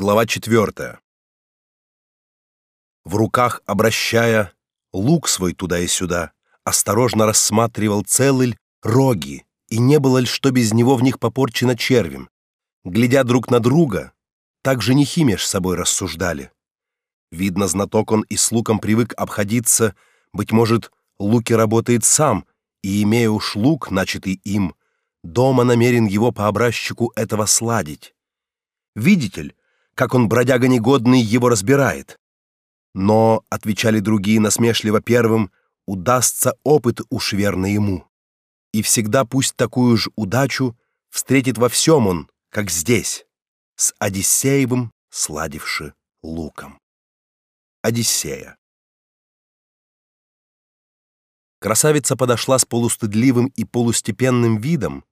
Глава четвертая. В руках обращая лук свой туда и сюда, осторожно рассматривал целый роги, и не было ли что без него в них попорчено червем. Глядя друг на друга, так женихи меж собой рассуждали. Видно, знаток он и с луком привык обходиться, быть может, луки работает сам, и, имея уж лук, начатый им, дома намерен его по образчику этого сладить. Видите как он, бродяга негодный, его разбирает. Но, отвечали другие насмешливо первым, удастся опыт уж верно ему. И всегда пусть такую же удачу встретит во всем он, как здесь, с Одиссеевым сладивши луком. Одиссея. Красавица подошла с полустыдливым и полустепенным видом,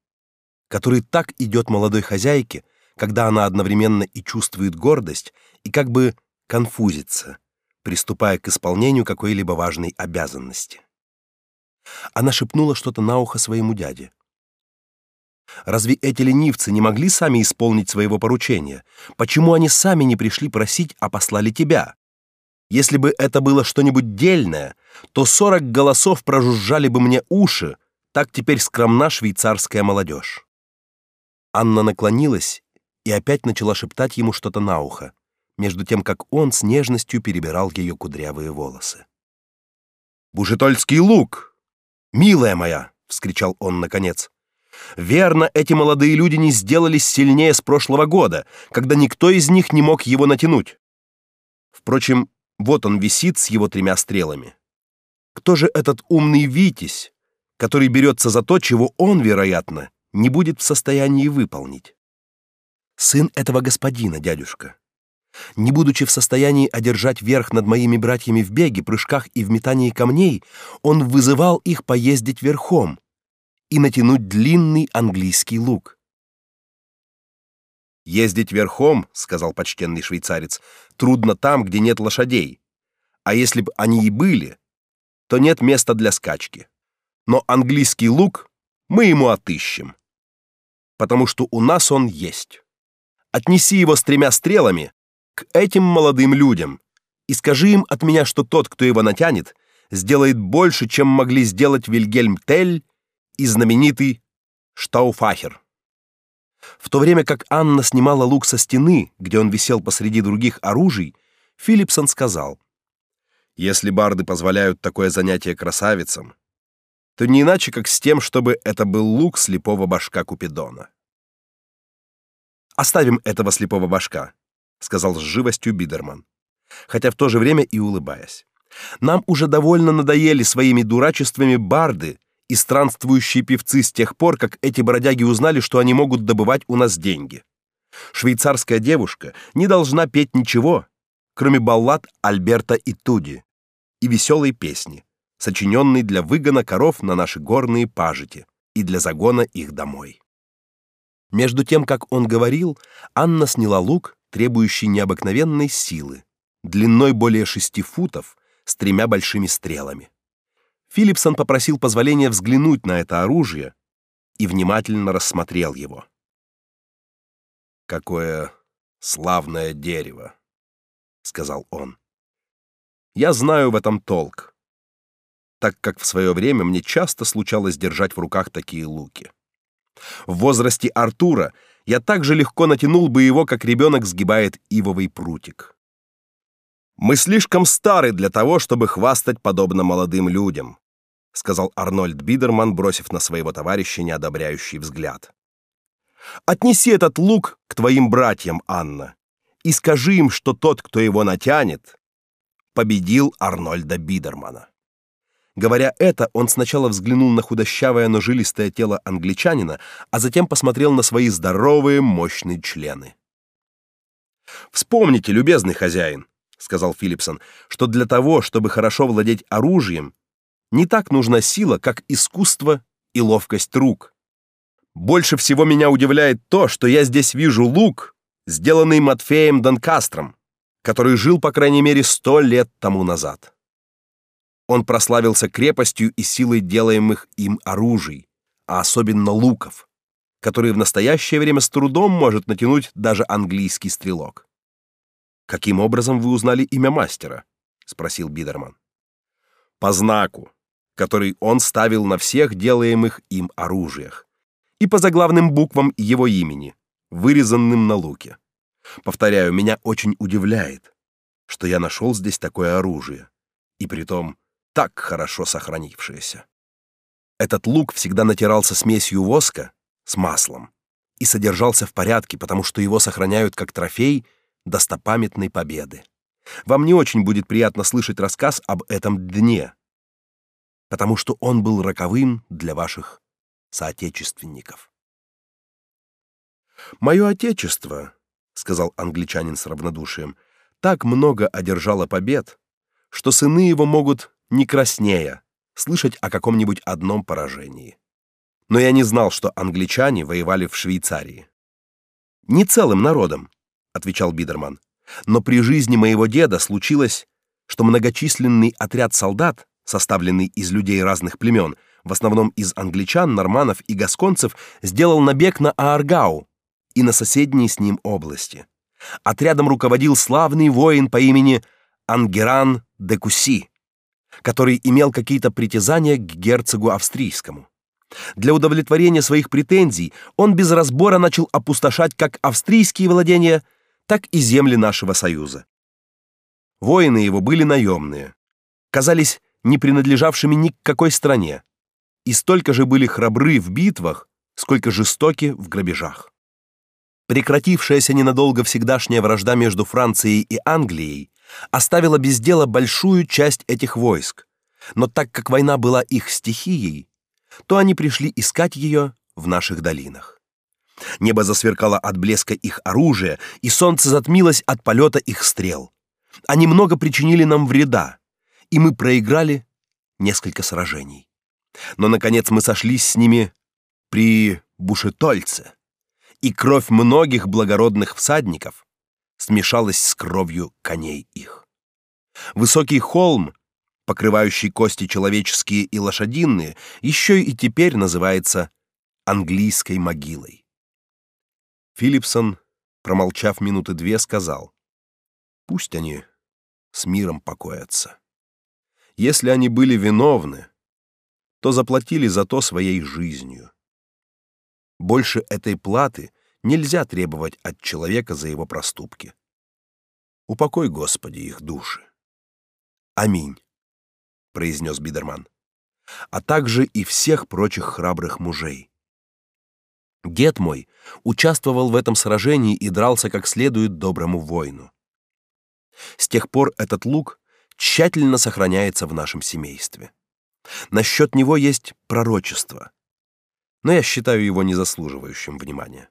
который так идет молодой хозяйке, когда она одновременно и чувствует гордость, и как бы конфузится, приступая к исполнению какой-либо важной обязанности. Она шепнула что-то на ухо своему дяде. Разве эти ленивцы не могли сами исполнить своего поручения? Почему они сами не пришли просить, а послали тебя? Если бы это было что-нибудь дельное, то сорок голосов прожужжали бы мне уши, так теперь скромна швейцарская молодежь. Анна наклонилась и опять начала шептать ему что-то на ухо, между тем как он с нежностью перебирал ее кудрявые волосы. «Бужетольский лук! Милая моя!» — вскричал он наконец. «Верно, эти молодые люди не сделались сильнее с прошлого года, когда никто из них не мог его натянуть. Впрочем, вот он висит с его тремя стрелами. Кто же этот умный Витязь, который берется за то, чего он, вероятно, не будет в состоянии выполнить?» Сын этого господина, дядюшка. Не будучи в состоянии одержать верх над моими братьями в беге, прыжках и в метании камней, он вызывал их поездить верхом и натянуть длинный английский лук. Ездить верхом, сказал почтенный швейцарец, трудно там, где нет лошадей. А если бы они и были, то нет места для скачки. Но английский лук мы ему отыщем, потому что у нас он есть отнеси его с тремя стрелами к этим молодым людям и скажи им от меня, что тот, кто его натянет, сделает больше, чем могли сделать Вильгельм Тель и знаменитый Штауфахер. В то время как Анна снимала лук со стены, где он висел посреди других оружий, Филипсон сказал: "Если барды позволяют такое занятие красавицам, то не иначе как с тем, чтобы это был лук слепого башка Купидона". Оставим этого слепого башка, сказал с живостью Бидерман, хотя в то же время и улыбаясь. Нам уже довольно надоели своими дурачествами барды и странствующие певцы с тех пор, как эти бродяги узнали, что они могут добывать у нас деньги. Швейцарская девушка не должна петь ничего, кроме баллад Альберта и Туди и веселой песни, сочиненной для выгона коров на наши горные пажити и для загона их домой. Между тем, как он говорил, Анна сняла лук, требующий необыкновенной силы, длиной более шести футов, с тремя большими стрелами. Филипсон попросил позволения взглянуть на это оружие и внимательно рассмотрел его. Какое славное дерево, сказал он. Я знаю в этом толк, так как в свое время мне часто случалось держать в руках такие луки. В возрасте Артура я так же легко натянул бы его, как ребенок сгибает ивовый прутик. Мы слишком стары для того, чтобы хвастать подобно молодым людям, сказал Арнольд Бидерман, бросив на своего товарища неодобряющий взгляд. Отнеси этот лук к твоим братьям, Анна, и скажи им, что тот, кто его натянет, победил Арнольда Бидермана. Говоря это, он сначала взглянул на худощавое, но жилистое тело англичанина, а затем посмотрел на свои здоровые, мощные члены. Вспомните, любезный хозяин, сказал Филипсон, что для того, чтобы хорошо владеть оружием, не так нужна сила, как искусство и ловкость рук. Больше всего меня удивляет то, что я здесь вижу лук, сделанный Матфеем Донкастром, который жил, по крайней мере, сто лет тому назад. Он прославился крепостью и силой делаемых им оружий, а особенно луков, которые в настоящее время с трудом может натянуть даже английский стрелок. Каким образом вы узнали имя мастера? спросил Бидерман. По знаку, который он ставил на всех делаемых им оружиях, и по заглавным буквам его имени, вырезанным на луке. Повторяю, меня очень удивляет, что я нашел здесь такое оружие, и притом так хорошо сохранившееся. Этот лук всегда натирался смесью воска с маслом и содержался в порядке, потому что его сохраняют как трофей достопамятной победы. Вам не очень будет приятно слышать рассказ об этом дне, потому что он был роковым для ваших соотечественников. Мое отечество, сказал англичанин с равнодушием, так много одержало побед, что сыны его могут не краснея слышать о каком-нибудь одном поражении. Но я не знал, что англичане воевали в Швейцарии. Не целым народом, отвечал Бидерман. Но при жизни моего деда случилось, что многочисленный отряд солдат, составленный из людей разных племен, в основном из англичан, норманнов и гасконцев, сделал набег на Ааргау и на соседние с ним области. Отрядом руководил славный воин по имени Ангеран де Куси, который имел какие-то притязания к герцогу австрийскому. Для удовлетворения своих претензий он без разбора начал опустошать как австрийские владения, так и земли нашего союза. Воины его были наемные, казались не принадлежавшими ни к какой стране, и столько же были храбры в битвах, сколько жестоки в грабежах. Прекратившаяся ненадолго всегдашняя вражда между Францией и Англией оставила без дела большую часть этих войск. Но так как война была их стихией, то они пришли искать ее в наших долинах. Небо засверкало от блеска их оружия, и солнце затмилось от полета их стрел. Они много причинили нам вреда, и мы проиграли несколько сражений. Но наконец мы сошлись с ними при Бушетольце, и кровь многих благородных всадников смешалась с кровью коней их. Высокий холм, покрывающий кости человеческие и лошадиные, еще и теперь называется английской могилой. Филипсон, промолчав минуты две, сказал: "Пусть они с миром покоятся. Если они были виновны, то заплатили за то своей жизнью. Больше этой платы нельзя требовать от человека за его проступки. Упокой, Господи, их души. Аминь, произнес Бидерман. А также и всех прочих храбрых мужей. Дед мой участвовал в этом сражении и дрался как следует доброму воину. С тех пор этот лук тщательно сохраняется в нашем семействе. Насчет него есть пророчество, но я считаю его незаслуживающим внимания.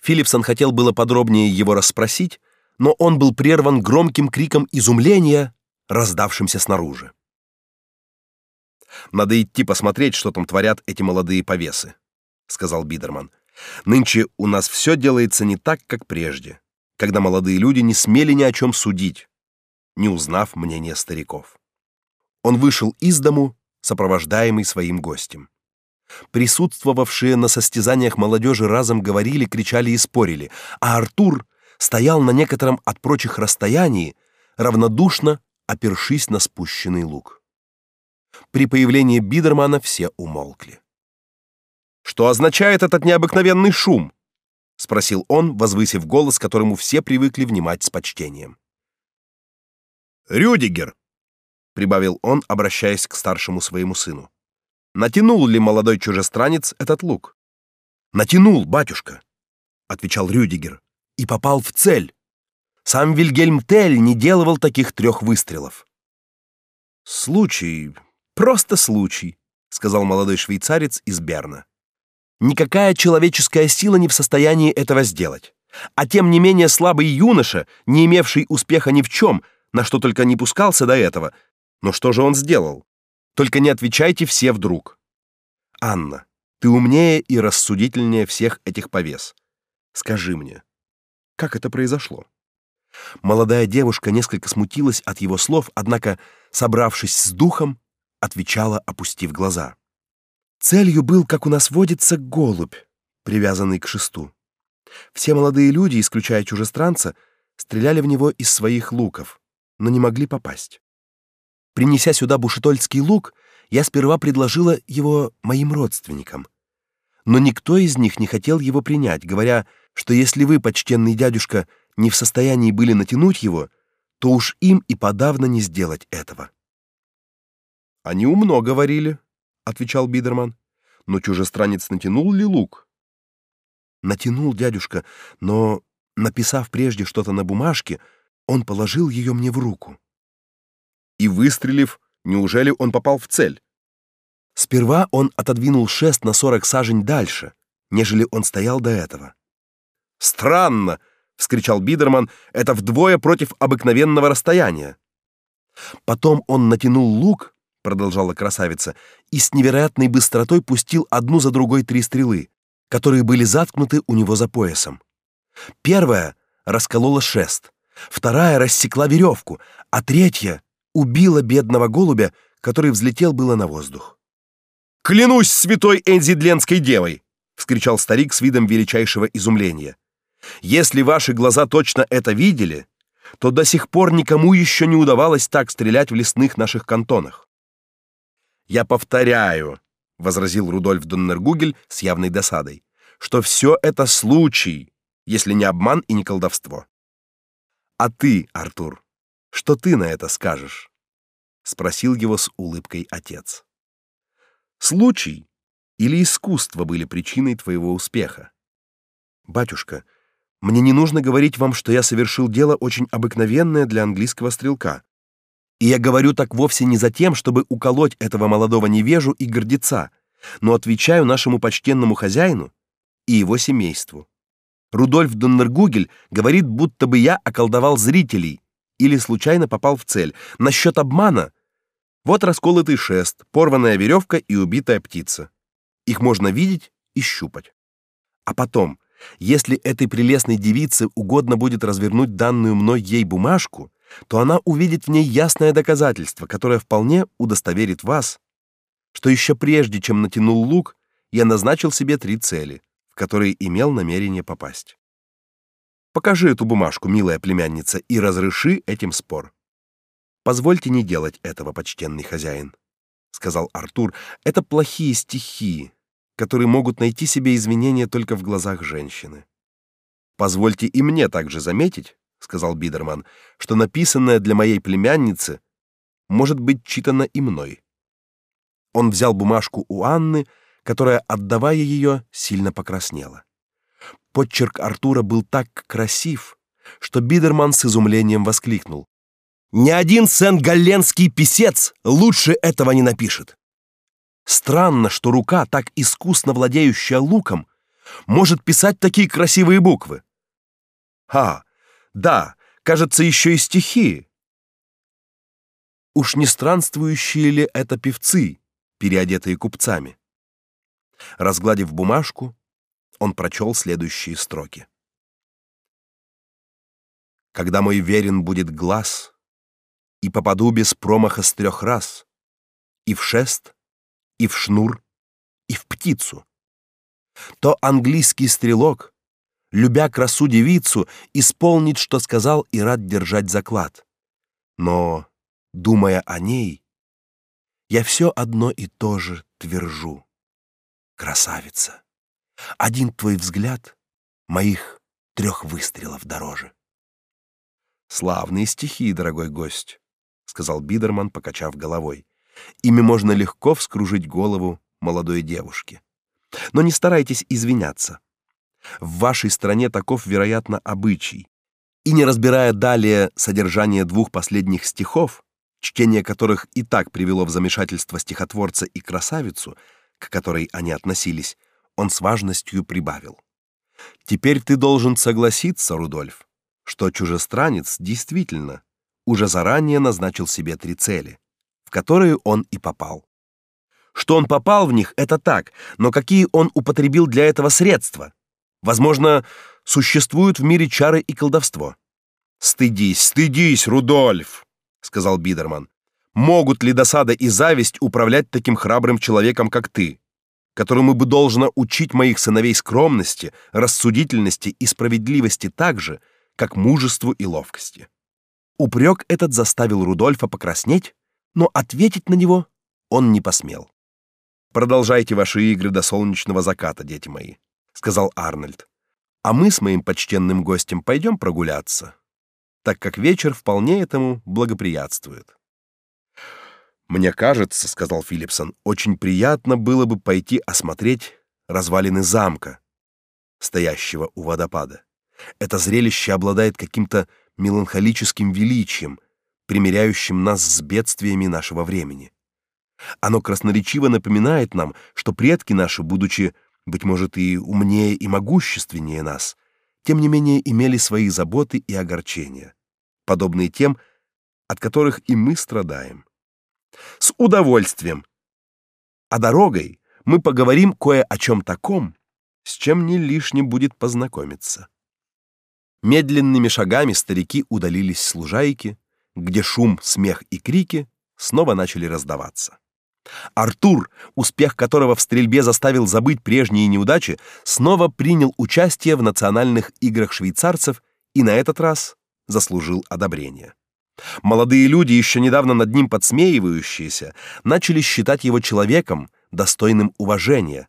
Филипсон хотел было подробнее его расспросить, но он был прерван громким криком изумления, раздавшимся снаружи. Надо идти посмотреть, что там творят эти молодые повесы, сказал Бидерман. Нынче у нас все делается не так, как прежде, когда молодые люди не смели ни о чем судить, не узнав мнения стариков. Он вышел из дому, сопровождаемый своим гостем. Присутствовавшие на состязаниях молодежи разом говорили, кричали и спорили, а Артур стоял на некотором от прочих расстоянии, равнодушно опершись на спущенный лук. При появлении Бидермана все умолкли. Что означает этот необыкновенный шум? спросил он, возвысив голос, к которому все привыкли внимать с почтением. Рюдигер, прибавил он, обращаясь к старшему своему сыну. Натянул ли молодой чужестранец этот лук? Натянул, батюшка, отвечал Рюдигер, и попал в цель. Сам Вильгельм Тель не делал таких трех выстрелов. Случай, просто случай, сказал молодой швейцарец из Берна. Никакая человеческая сила не в состоянии этого сделать. А тем не менее слабый юноша, не имевший успеха ни в чем, на что только не пускался до этого. Но что же он сделал? Только не отвечайте все вдруг. Анна, ты умнее и рассудительнее всех этих повес. Скажи мне, как это произошло? Молодая девушка несколько смутилась от его слов, однако, собравшись с духом, отвечала, опустив глаза. Целью был, как у нас водится, голубь, привязанный к шесту. Все молодые люди, исключая чужестранца, стреляли в него из своих луков, но не могли попасть. Принеся сюда бушетольский лук, я сперва предложила его моим родственникам. Но никто из них не хотел его принять, говоря, что если вы, почтенный дядюшка, не в состоянии были натянуть его, то уж им и подавно не сделать этого. Они умно говорили, отвечал Бидерман. Но чужестранец натянул ли лук? Натянул дядюшка, но написав прежде что-то на бумажке, он положил ее мне в руку. И выстрелив, неужели он попал в цель? Сперва он отодвинул шест на сорок сажень дальше, нежели он стоял до этого. Странно, вскричал Бидерман, это вдвое против обыкновенного расстояния. Потом он натянул лук, продолжала красавица, и с невероятной быстротой пустил одну за другой три стрелы, которые были заткнуты у него за поясом. Первая расколола шест, вторая рассекла веревку, а третья убила бедного голубя, который взлетел было на воздух. Клянусь святой Энзидленской девой, вскричал старик с видом величайшего изумления. Если ваши глаза точно это видели, то до сих пор никому еще не удавалось так стрелять в лесных наших кантонах. Я повторяю, возразил Рудольф Доннергугель с явной досадой, что все это случай, если не обман и не колдовство. А ты, Артур, что ты на это скажешь? спросил его с улыбкой отец. Случай или искусство были причиной твоего успеха? Батюшка, мне не нужно говорить вам, что я совершил дело очень обыкновенное для английского стрелка. И я говорю так вовсе не за тем, чтобы уколоть этого молодого невежу и гордеца, но отвечаю нашему почтенному хозяину и его семейству. Рудольф Доннергугель говорит, будто бы я околдовал зрителей или случайно попал в цель. Насчет обмана вот расколотый шест, порванная веревка и убитая птица. Их можно видеть и щупать. А потом, если этой прелестной девице угодно будет развернуть данную мной ей бумажку, то она увидит в ней ясное доказательство, которое вполне удостоверит вас, что еще прежде, чем натянул лук, я назначил себе три цели, в которые имел намерение попасть. Покажи эту бумажку, милая племянница, и разреши этим спор. Позвольте не делать этого, почтенный хозяин, сказал Артур. Это плохие стихи, которые могут найти себе извинения только в глазах женщины. Позвольте и мне также заметить, сказал Бидерман, что написанное для моей племянницы может быть читано и мной. Он взял бумажку у Анны, которая, отдавая ее, сильно покраснела. Подчерк Артура был так красив, что Бидерман с изумлением воскликнул: ни один сен-галленский писец лучше этого не напишет. Странно, что рука, так искусно владеющая луком, может писать такие красивые буквы. А, да, кажется, еще и стихи. Уж не странствующие ли это певцы, переодетые купцами? Разгладив бумажку, он прочел следующие строки. Когда мой верен будет глаз, и попаду без промаха с трех раз. И в шест, и в шнур, и в птицу. То английский стрелок, любя красу девицу, исполнит, что сказал, и рад держать заклад. Но, думая о ней, я все одно и то же твержу. Красавица, один твой взгляд моих трех выстрелов дороже. Славные стихи, дорогой гость сказал Бидерман, покачав головой. Ими можно легко вскружить голову молодой девушке. Но не старайтесь извиняться. В вашей стране таков, вероятно, обычай. И не разбирая далее содержание двух последних стихов, чтение которых и так привело в замешательство стихотворца и красавицу, к которой они относились, он с важностью прибавил: "Теперь ты должен согласиться, Рудольф, что чужестранец действительно уже заранее назначил себе три цели, в которые он и попал. Что он попал в них это так, но какие он употребил для этого средства? Возможно, существуют в мире чары и колдовство. Стыдись, стыдись, Рудольф, сказал Бидерман. Могут ли досада и зависть управлять таким храбрым человеком, как ты, которому бы должно учить моих сыновей скромности, рассудительности и справедливости так же, как мужеству и ловкости. Упрек этот заставил Рудольфа покраснеть, но ответить на него он не посмел. Продолжайте ваши игры до солнечного заката, дети мои, сказал Арнольд. А мы с моим почтенным гостем пойдем прогуляться, так как вечер вполне этому благоприятствует. Мне кажется, сказал Филипсон, очень приятно было бы пойти осмотреть развалины замка, стоящего у водопада. Это зрелище обладает каким-то меланхолическим величием, примиряющим нас с бедствиями нашего времени. Оно красноречиво напоминает нам, что предки наши, будучи быть может и умнее и могущественнее нас, тем не менее имели свои заботы и огорчения, подобные тем, от которых и мы страдаем. С удовольствием. А дорогой мы поговорим кое о чем таком, с чем не лишне будет познакомиться. Медленными шагами старики удалились с лужайки, где шум, смех и крики снова начали раздаваться. Артур, успех которого в стрельбе заставил забыть прежние неудачи, снова принял участие в национальных играх швейцарцев и на этот раз заслужил одобрение. Молодые люди, еще недавно над ним подсмеивающиеся, начали считать его человеком, достойным уважения.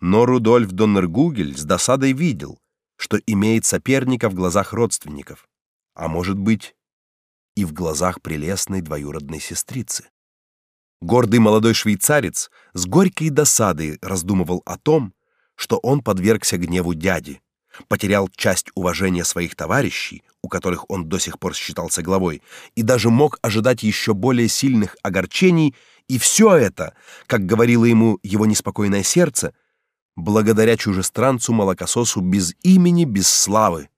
Но Рудольф Доннергугель с досадой видел, что имеет соперника в глазах родственников, а может быть, и в глазах прелестной двоюродной сестрицы. Гордый молодой швейцарец с горькой досадой раздумывал о том, что он подвергся гневу дяди, потерял часть уважения своих товарищей, у которых он до сих пор считался главой, и даже мог ожидать еще более сильных огорчений, и все это, как говорило ему его неспокойное сердце, благодаря чужестранцу-молокососу без имени, без славы,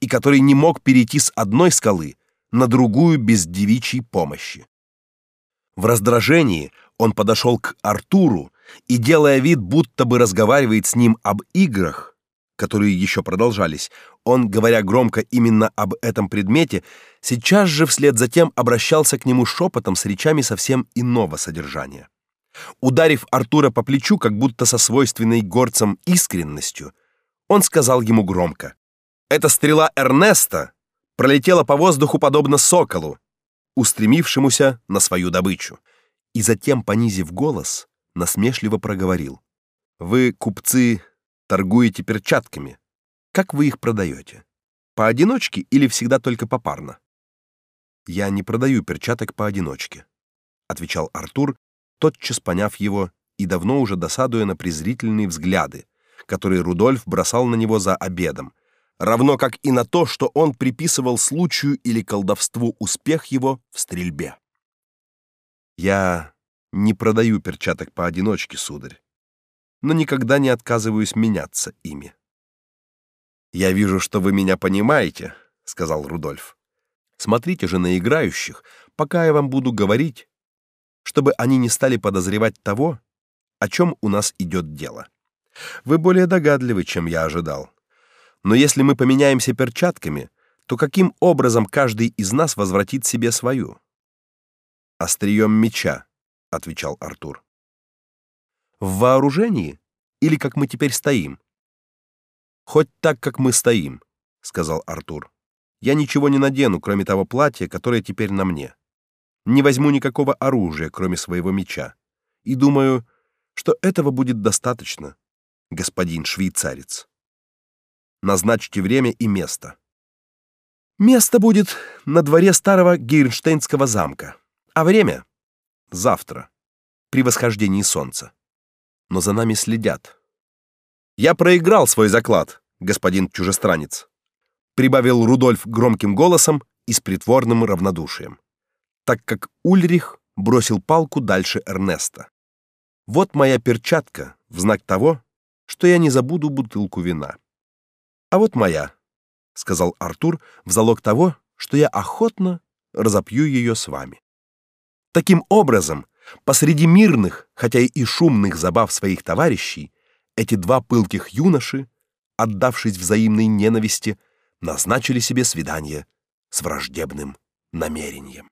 и который не мог перейти с одной скалы на другую без девичьей помощи. В раздражении он подошел к Артуру и, делая вид, будто бы разговаривает с ним об играх, которые еще продолжались, он, говоря громко именно об этом предмете, сейчас же вслед за тем обращался к нему шепотом с речами совсем иного содержания. Ударив Артура по плечу, как будто со свойственной горцам искренностью, он сказал ему громко: "Эта стрела Эрнеста пролетела по воздуху подобно соколу, устремившемуся на свою добычу". И затем, понизив голос, насмешливо проговорил: "Вы купцы торгуете перчатками. Как вы их продаете? Поодиночке или всегда только попарно? Я не продаю перчаток поодиночке, отвечал Артур, тотчас поняв его и давно уже досадуя на презрительные взгляды, которые Рудольф бросал на него за обедом, равно как и на то, что он приписывал случаю или колдовству успех его в стрельбе. Я не продаю перчаток поодиночке, сударь, но никогда не отказываюсь меняться ими. Я вижу, что вы меня понимаете, сказал Рудольф. Смотрите же на играющих, пока я вам буду говорить, чтобы они не стали подозревать того, о чем у нас идет дело. Вы более догадливы, чем я ожидал. Но если мы поменяемся перчатками, то каким образом каждый из нас возвратит себе свою? Острием меча, отвечал Артур. В вооружении или как мы теперь стоим? Хоть так, как мы стоим, сказал Артур. Я ничего не надену, кроме того платья, которое теперь на мне. Не возьму никакого оружия, кроме своего меча. И думаю, что этого будет достаточно, господин швейцарец. Назначьте время и место. Место будет на дворе старого Гейрнштейнского замка, а время завтра при восхождении солнца но за нами следят. Я проиграл свой заклад, господин чужестранец, прибавил Рудольф громким голосом и с притворным равнодушием, так как Ульрих бросил палку дальше Эрнеста. Вот моя перчатка в знак того, что я не забуду бутылку вина. А вот моя, сказал Артур в залог того, что я охотно разопью ее с вами. Таким образом, Посреди мирных, хотя и шумных забав своих товарищей, эти два пылких юноши, отдавшись взаимной ненависти, назначили себе свидание с враждебным намерением.